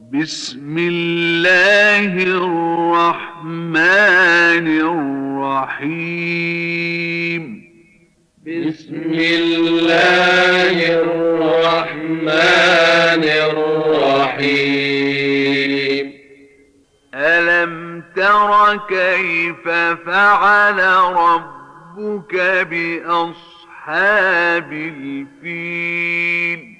بسم الله الرحمن الرحيم. بسم الله الرحمن الرحيم. ألم تر كيف فعل ربك بأصحاب الفيل؟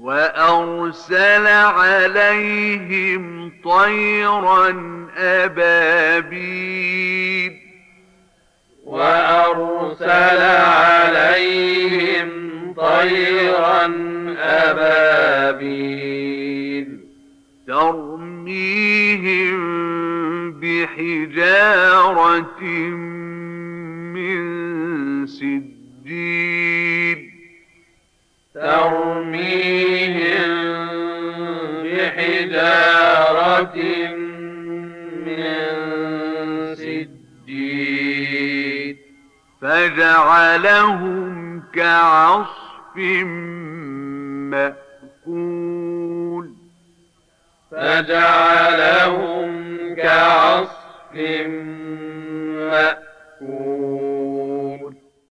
وأرسل عليهم طيرا أبابيل. وأرسل عليهم طيرا أبابيل. ترميهم بحجارة من سجيل بحجارة من سجيل فجعلهم كعصف مأكول. فجعلهم كعصف مأكول.